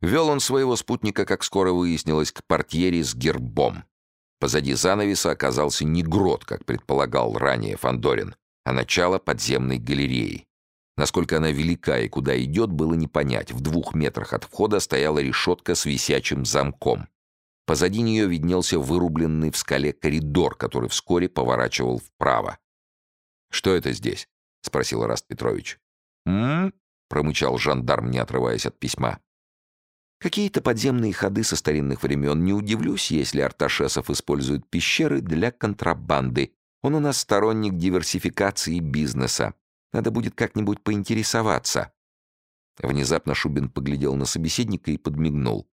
Вел он своего спутника, как скоро выяснилось, к портьере с гербом. Позади занавеса оказался не грот, как предполагал ранее Фандорин, а начало подземной галереи. Насколько она велика и куда идет, было не понять. В двух метрах от входа стояла решетка с висячим замком. Позади нее виднелся вырубленный в скале коридор, который вскоре поворачивал вправо. «Что это здесь?» — спросил Раст Петрович. «М?», -м промычал жандарм, не отрываясь от письма. Какие-то подземные ходы со старинных времен. Не удивлюсь, если Арташесов использует пещеры для контрабанды. Он у нас сторонник диверсификации бизнеса. Надо будет как-нибудь поинтересоваться». Внезапно Шубин поглядел на собеседника и подмигнул.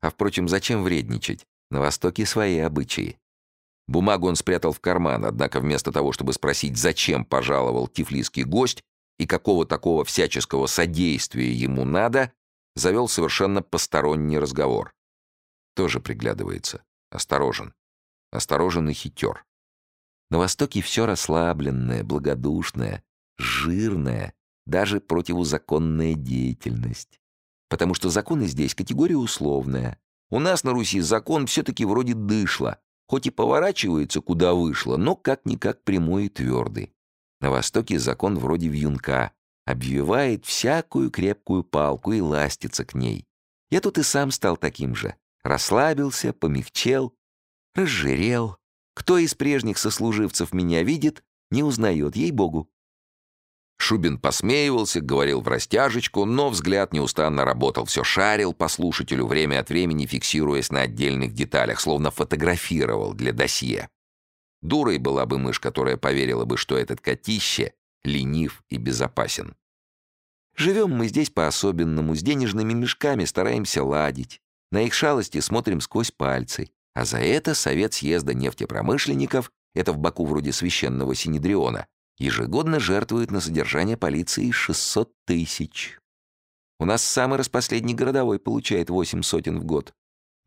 «А впрочем, зачем вредничать? На Востоке свои обычаи». Бумагу он спрятал в карман, однако вместо того, чтобы спросить, зачем пожаловал тифлисский гость и какого такого всяческого содействия ему надо, завел совершенно посторонний разговор. Тоже приглядывается. Осторожен. Осторожен и хитер. На Востоке все расслабленное, благодушное, жирное, даже противозаконная деятельность. Потому что законы здесь категория условная. У нас на Руси закон все-таки вроде дышло, хоть и поворачивается куда вышло, но как-никак прямой и твердый. На Востоке закон вроде вьюнка, обвивает всякую крепкую палку и ластится к ней. Я тут и сам стал таким же. Расслабился, помягчел, разжирел. Кто из прежних сослуживцев меня видит, не узнает, ей-богу. Шубин посмеивался, говорил в растяжечку, но взгляд неустанно работал, все шарил по слушателю, время от времени фиксируясь на отдельных деталях, словно фотографировал для досье. Дурой была бы мышь, которая поверила бы, что этот котище ленив и безопасен. Живем мы здесь по-особенному, с денежными мешками стараемся ладить. На их шалости смотрим сквозь пальцы. А за это Совет съезда нефтепромышленников, это в Баку вроде священного Синедриона, ежегодно жертвует на содержание полиции 600 тысяч. У нас самый распоследний городовой получает 8 сотен в год,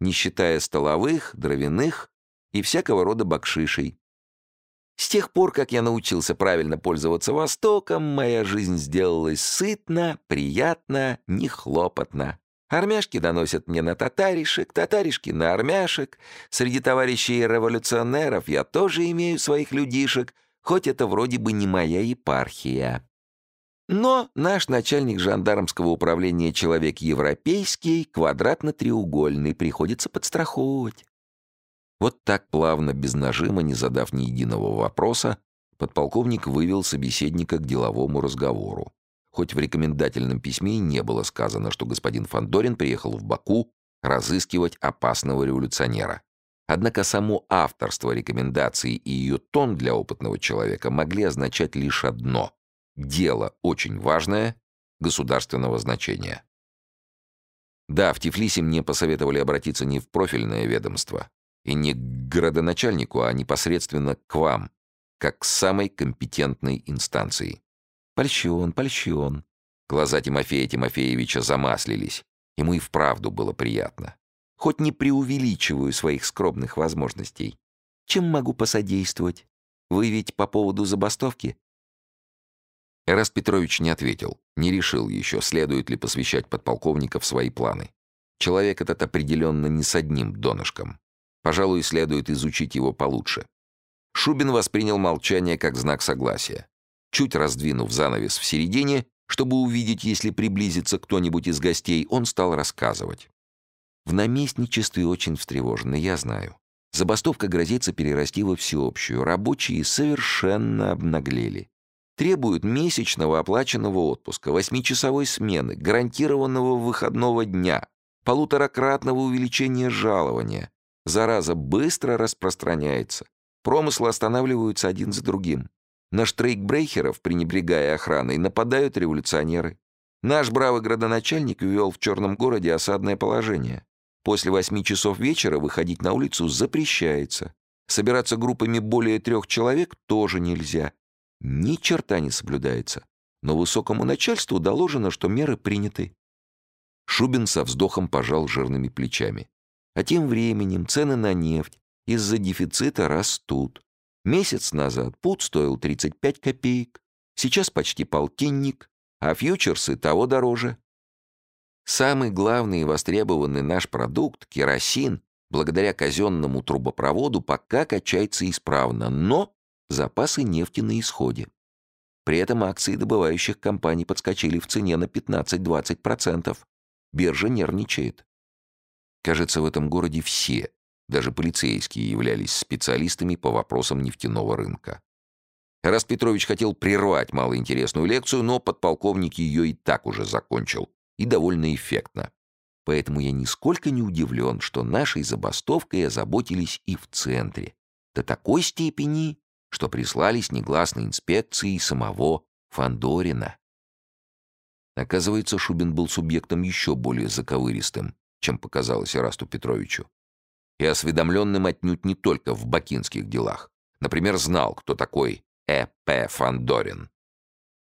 не считая столовых, дровяных и всякого рода бакшишей. С тех пор, как я научился правильно пользоваться Востоком, моя жизнь сделалась сытна, приятна, нехлопотна. Армяшки доносят мне на татаришек, татаришки на армяшек. Среди товарищей революционеров я тоже имею своих людишек, хоть это вроде бы не моя епархия. Но наш начальник жандармского управления человек европейский, квадратно-треугольный, приходится подстраховывать. Вот так плавно, без нажима, не задав ни единого вопроса, подполковник вывел собеседника к деловому разговору. Хоть в рекомендательном письме и не было сказано, что господин Фандорин приехал в Баку разыскивать опасного революционера. Однако само авторство рекомендации и ее тон для опытного человека могли означать лишь одно — дело очень важное, государственного значения. Да, в Тифлисе мне посоветовали обратиться не в профильное ведомство, и не к градоначальнику, а непосредственно к вам, как к самой компетентной инстанции. Польщен, польщен. Глаза Тимофея Тимофеевича замаслились. Ему и вправду было приятно. Хоть не преувеличиваю своих скромных возможностей. Чем могу посодействовать? Вы ведь по поводу забастовки? Эраст Петрович не ответил, не решил еще, следует ли посвящать подполковника в свои планы. Человек этот определенно не с одним донышком. Пожалуй, следует изучить его получше. Шубин воспринял молчание как знак согласия. Чуть раздвинув занавес в середине, чтобы увидеть, если приблизится кто-нибудь из гостей, он стал рассказывать. В наместничестве очень встревожены, я знаю. Забастовка грозится перерасти во всеобщую. Рабочие совершенно обнаглели. Требуют месячного оплаченного отпуска, восьмичасовой смены, гарантированного выходного дня, полуторакратного увеличения жалования, Зараза быстро распространяется. Промыслы останавливаются один за другим. На штрейкбрейхеров, пренебрегая охраной, нападают революционеры. Наш бравый градоначальник ввел в черном городе осадное положение. После восьми часов вечера выходить на улицу запрещается. Собираться группами более трех человек тоже нельзя. Ни черта не соблюдается. Но высокому начальству доложено, что меры приняты. Шубин со вздохом пожал жирными плечами. А тем временем цены на нефть из-за дефицита растут. Месяц назад пут стоил 35 копеек, сейчас почти полтинник, а фьючерсы того дороже. Самый главный и востребованный наш продукт, керосин, благодаря казенному трубопроводу пока качается исправно, но запасы нефти на исходе. При этом акции добывающих компаний подскочили в цене на 15-20%. Биржа нервничает. Кажется, в этом городе все, даже полицейские, являлись специалистами по вопросам нефтяного рынка. Раст Петрович хотел прервать малоинтересную лекцию, но подполковник ее и так уже закончил, и довольно эффектно. Поэтому я нисколько не удивлен, что нашей забастовкой озаботились и в центре. До такой степени, что прислали с негласной инспекцией самого Фандорина. Оказывается, Шубин был субъектом еще более заковыристым, чем показалось Ирасту Петровичу. И осведомленным отнюдь не только в бакинских делах. Например, знал, кто такой Э.П. Фандорин.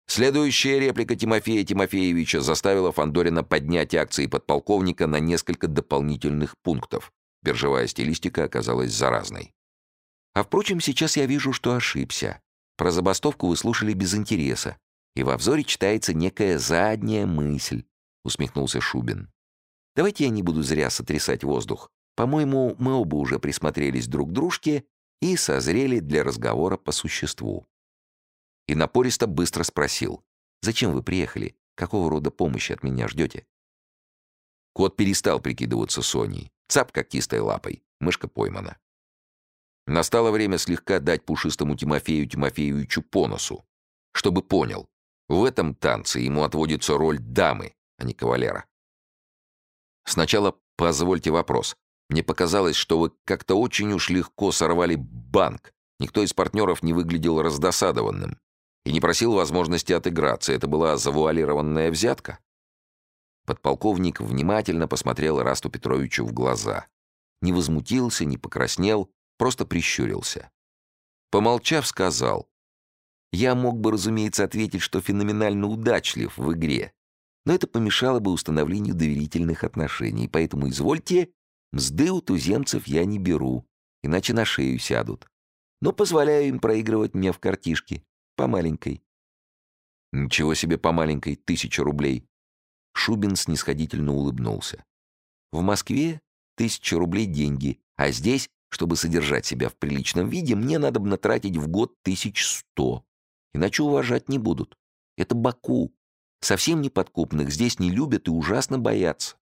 Следующая реплика Тимофея Тимофеевича заставила Фандорина поднять акции подполковника на несколько дополнительных пунктов. Биржевая стилистика оказалась заразной. А впрочем, сейчас я вижу, что ошибся. Про забастовку вы слушали без интереса, и во взоре читается некая задняя мысль, усмехнулся Шубин. Давайте я не буду зря сотрясать воздух. По-моему, мы оба уже присмотрелись друг к дружке и созрели для разговора по существу. И напористо быстро спросил, «Зачем вы приехали? Какого рода помощи от меня ждете?» Кот перестал прикидываться Соней. Цап когтистой лапой. Мышка поймана. Настало время слегка дать пушистому Тимофею Тимофеевичу по носу, чтобы понял, в этом танце ему отводится роль дамы, а не кавалера. Сначала позвольте вопрос. Мне показалось, что вы как-то очень уж легко сорвали банк. Никто из партнеров не выглядел раздосадованным и не просил возможности отыграться. Это была завуалированная взятка? Подполковник внимательно посмотрел Расту Петровичу в глаза. Не возмутился, не покраснел, просто прищурился. Помолчав, сказал, «Я мог бы, разумеется, ответить, что феноменально удачлив в игре, но это помешало бы установлению доверительных отношений, поэтому, извольте, мзды у туземцев я не беру, иначе на шею сядут. Но позволяю им проигрывать мне в картишки, по маленькой». «Ничего себе по маленькой, тысяча рублей!» Шубин снисходительно улыбнулся. «В Москве тысяча рублей деньги, а здесь чтобы содержать себя в приличном виде, мне надо бы натратить в год тысяч сто. Иначе уважать не будут. Это Баку. Совсем неподкупных здесь не любят и ужасно боятся.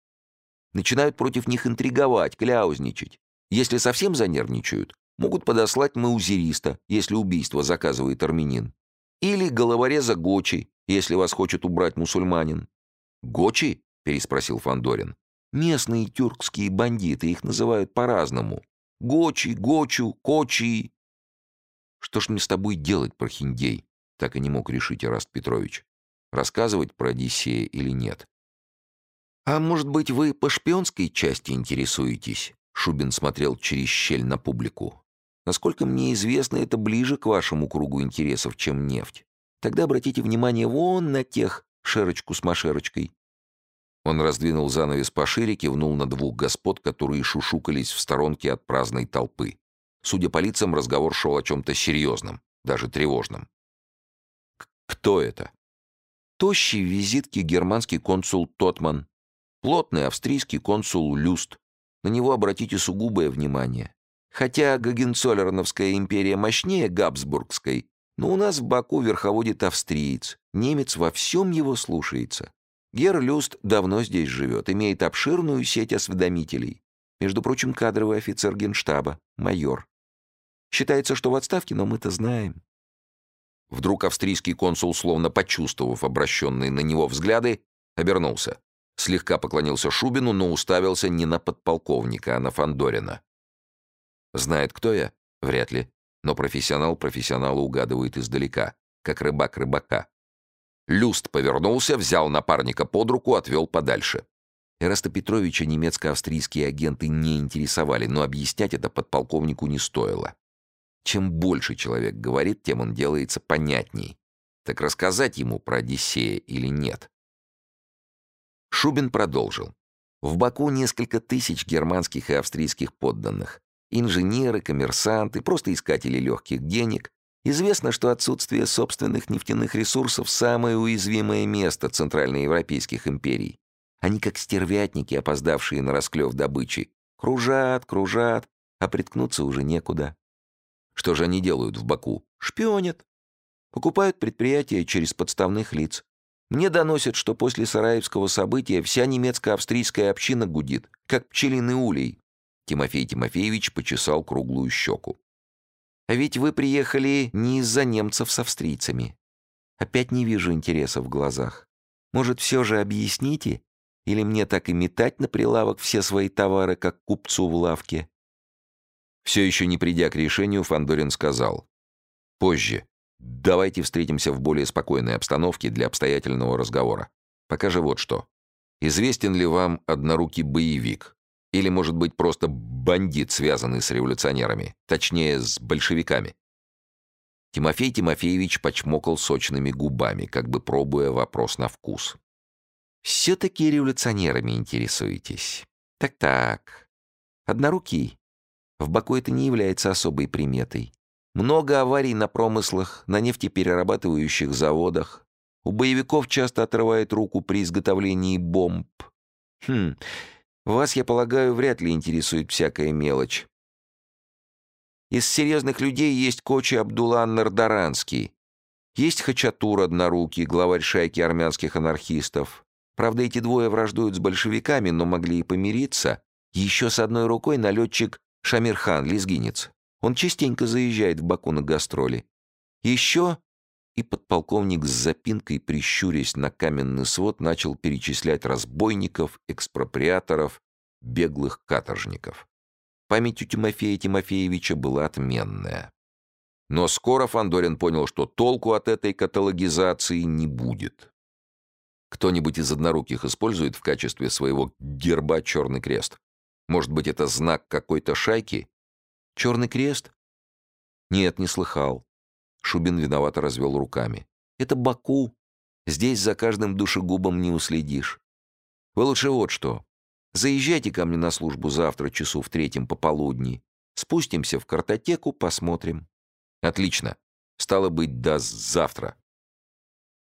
Начинают против них интриговать, кляузничать. Если совсем занервничают, могут подослать маузериста, если убийство заказывает армянин. Или головореза Гочи, если вас хочет убрать мусульманин. «Гочи?» — переспросил Фандорин. «Местные тюркские бандиты, их называют по-разному. Гочи, Гочу, Кочи. Что ж мне с тобой делать, прохиндей? Так и не мог решить Ираст Петрович. Рассказывать про Одиссея или нет? А может быть, вы по шпионской части интересуетесь? Шубин смотрел через щель на публику. Насколько мне известно, это ближе к вашему кругу интересов, чем нефть. Тогда обратите внимание вон на тех шерочку с машерочкой. Он раздвинул занавес пошире, кивнул на двух господ, которые шушукались в сторонке от праздной толпы. Судя по лицам, разговор шел о чем-то серьезном, даже тревожном. «Кто это?» Тощий в визитке германский консул Тотман, плотный австрийский консул Люст. На него обратите сугубое внимание. Хотя Гагенцоллерновская империя мощнее Габсбургской, но у нас в Баку верховодит австриец. Немец во всем его слушается. Гер Люст давно здесь живет, имеет обширную сеть осведомителей. Между прочим, кадровый офицер генштаба, майор. Считается, что в отставке, но мы-то знаем. Вдруг австрийский консул, словно почувствовав обращенные на него взгляды, обернулся. Слегка поклонился Шубину, но уставился не на подполковника, а на Фандорина. Знает, кто я? Вряд ли. Но профессионал профессионала угадывает издалека, как рыбак рыбака. Люст повернулся, взял напарника под руку, отвел подальше. Эраста Петровича немецко-австрийские агенты не интересовали, но объяснять это подполковнику не стоило. Чем больше человек говорит, тем он делается понятней. Так рассказать ему про Одиссея или нет? Шубин продолжил. В Баку несколько тысяч германских и австрийских подданных. Инженеры, коммерсанты, просто искатели легких денег, Известно, что отсутствие собственных нефтяных ресурсов – самое уязвимое место центральноевропейских империй. Они как стервятники, опоздавшие на расклев добычи. Кружат, кружат, а приткнуться уже некуда. Что же они делают в Баку? Шпионят. Покупают предприятия через подставных лиц. Мне доносят, что после Сараевского события вся немецко-австрийская община гудит, как пчелиный улей. Тимофей Тимофеевич почесал круглую щеку. А ведь вы приехали не из-за немцев с австрийцами. Опять не вижу интереса в глазах. Может, все же объясните? Или мне так и метать на прилавок все свои товары, как купцу в лавке?» Все еще не придя к решению, Фандорин сказал. «Позже. Давайте встретимся в более спокойной обстановке для обстоятельного разговора. Пока же вот что. Известен ли вам однорукий боевик? Или, может быть, просто бандит, связанный с революционерами? Точнее, с большевиками?» Тимофей Тимофеевич почмокал сочными губами, как бы пробуя вопрос на вкус. Все-таки революционерами интересуетесь. Так-так. Однорукий. В Баку это не является особой приметой. Много аварий на промыслах, на нефтеперерабатывающих заводах. У боевиков часто отрывает руку при изготовлении бомб. Хм, вас, я полагаю, вряд ли интересует всякая мелочь. Из серьезных людей есть Кочи Абдулла Нардаранский. Есть Хачатур Однорукий, главарь шайки армянских анархистов. Правда, эти двое враждуют с большевиками, но могли и помириться. Еще с одной рукой налетчик Шамирхан, лезгинец. Он частенько заезжает в Баку на гастроли. Еще и подполковник с запинкой, прищурясь на каменный свод, начал перечислять разбойников, экспроприаторов, беглых каторжников. Память у Тимофея Тимофеевича была отменная. Но скоро Фандорин понял, что толку от этой каталогизации не будет. Кто-нибудь из одноруких использует в качестве своего герба черный крест? Может быть, это знак какой-то шайки? Черный крест? Нет, не слыхал. Шубин виновато развел руками. Это Баку. Здесь за каждым душегубом не уследишь. Вы лучше вот что. Заезжайте ко мне на службу завтра часу в третьем пополудни. Спустимся в картотеку, посмотрим. Отлично. Стало быть, до завтра.